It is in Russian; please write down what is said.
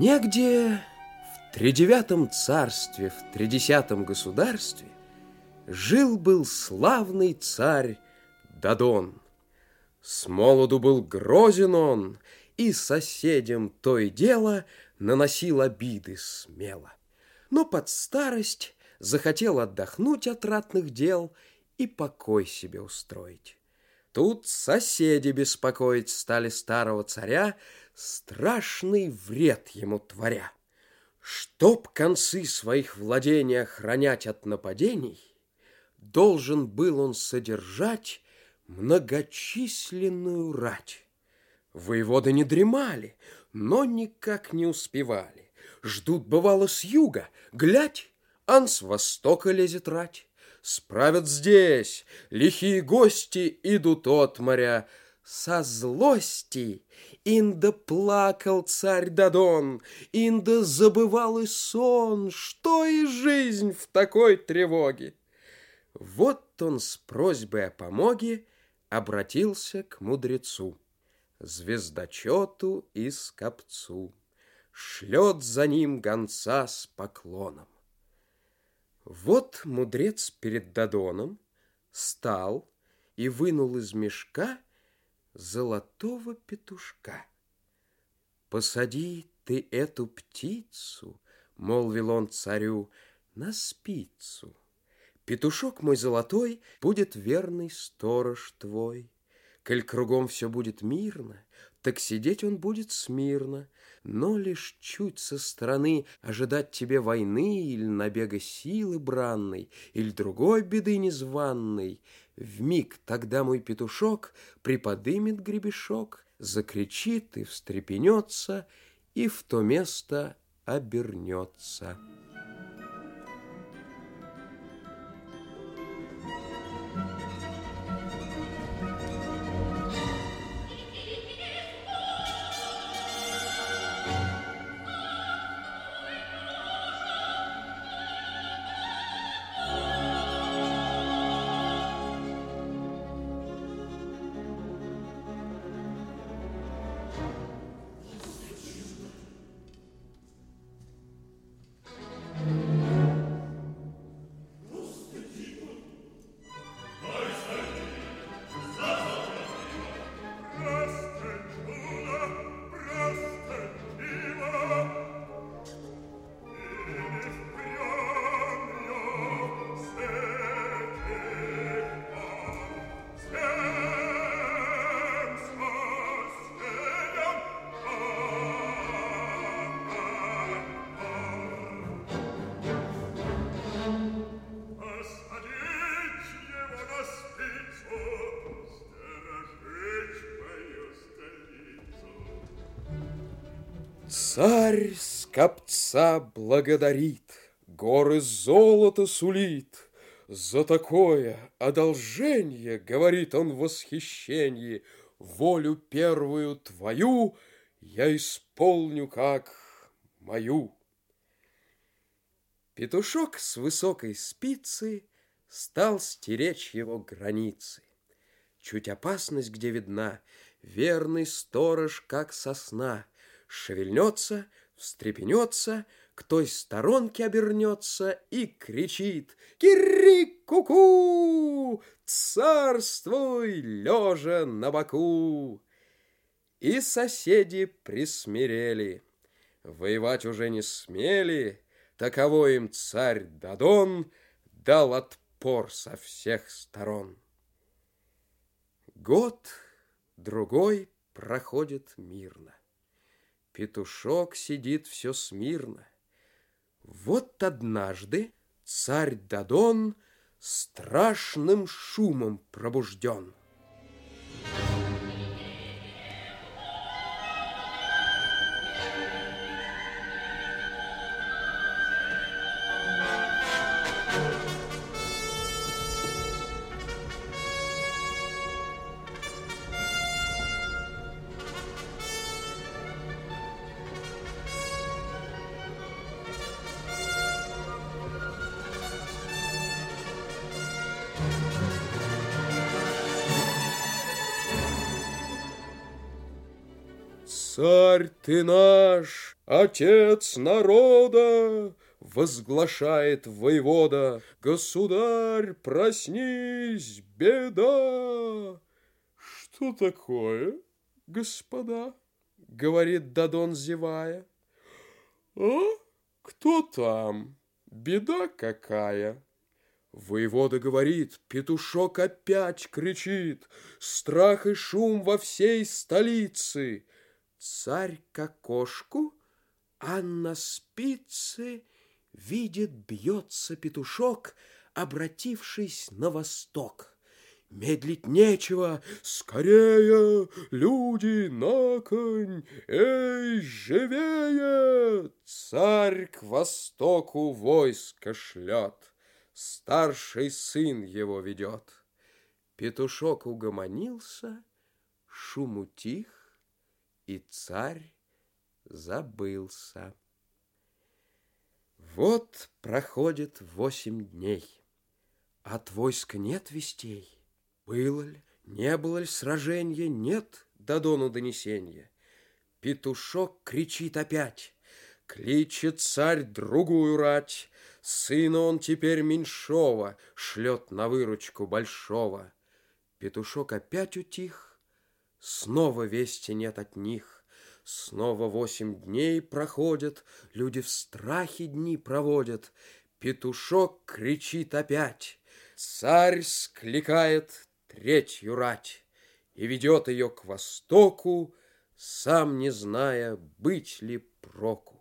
Негде в тридевятом царстве, в тридесятом государстве Жил-был славный царь Дадон. С молоду был грозен он, И соседям то и дело Наносил обиды смело. Но под старость захотел отдохнуть от ратных дел И покой себе устроить. Тут соседи беспокоить стали старого царя, Страшный вред ему творя. Чтоб концы своих владений охранять от нападений, Должен был он содержать многочисленную рать. Воеводы не дремали, но никак не успевали. Ждут, бывало, с юга, глядь, ан с востока лезет рать. Справят здесь, лихие гости идут от моря. Со злости Инда плакал царь Дадон, Инда забывал и сон, Что и жизнь в такой тревоге. Вот он с просьбой о помоге Обратился к мудрецу, Звездочету и скопцу, Шлет за ним гонца с поклоном. Вот мудрец перед Дадоном стал и вынул из мешка золотого петушка. «Посади ты эту птицу, — молвил он царю, — на спицу. Петушок мой золотой будет верный сторож твой. Коль кругом все будет мирно, так сидеть он будет смирно, но лишь чуть со стороны ожидать тебе войны или набега силы бранной, или другой беды незваной. В миг тогда мой петушок приподымет гребешок, закричит и встрепенется, и в то место обернется. Царь скопца благодарит, горы золота сулит. За такое одолжение, говорит он в восхищении, волю первую твою я исполню как мою. Петушок с высокой спицы стал стеречь его границы. Чуть опасность где видна, верный сторож, как сосна, шевельнется, встрепенется, к той сторонке обернется и кричит «Кири-ку-ку! Царствуй, лежа на боку!» И соседи присмирели, воевать уже не смели, таково им царь Дадон дал отпор со всех сторон. Год, другой проходит мирно. Петушок сидит все смирно. Вот однажды царь Дадон страшным шумом пробужден. Царь ты наш, отец народа, Возглашает воевода, Государь, проснись, беда! Что такое, господа? Говорит Дадон, зевая. А? Кто там? Беда какая? Воевода говорит, петушок опять кричит, Страх и шум во всей столице. Царь к окошку, а на спице Видит, бьется петушок, Обратившись на восток. Медлить нечего, скорее, люди на конь, эй, живее! Царь к востоку войско шлет, старший сын его ведет. Петушок угомонился, шум утих, и царь забылся. Вот проходит восемь дней, от войска нет вестей. Было ли, не было ли сражения, нет до дону донесения. Петушок кричит опять, кличет царь другую рать, Сына он теперь меньшого шлет на выручку большого. Петушок опять утих, снова вести нет от них. Снова восемь дней проходят, люди в страхе дни проводят. Петушок кричит опять, царь скликает третью рать и ведет ее к востоку, сам не зная, быть ли проку.